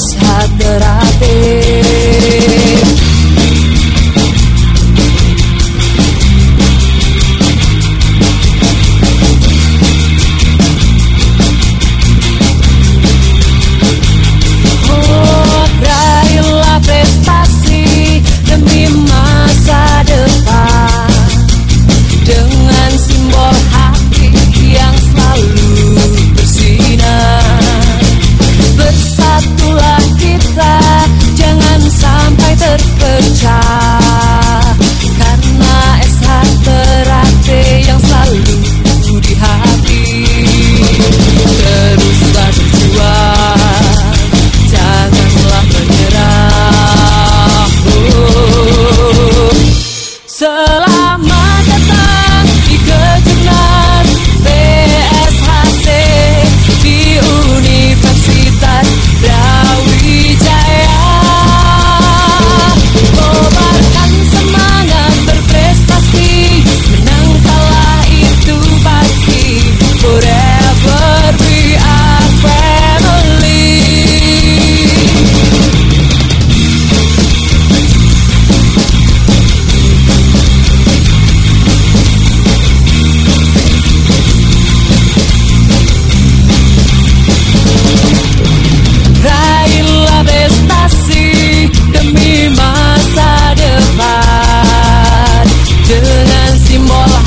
this heart that I bear. se mola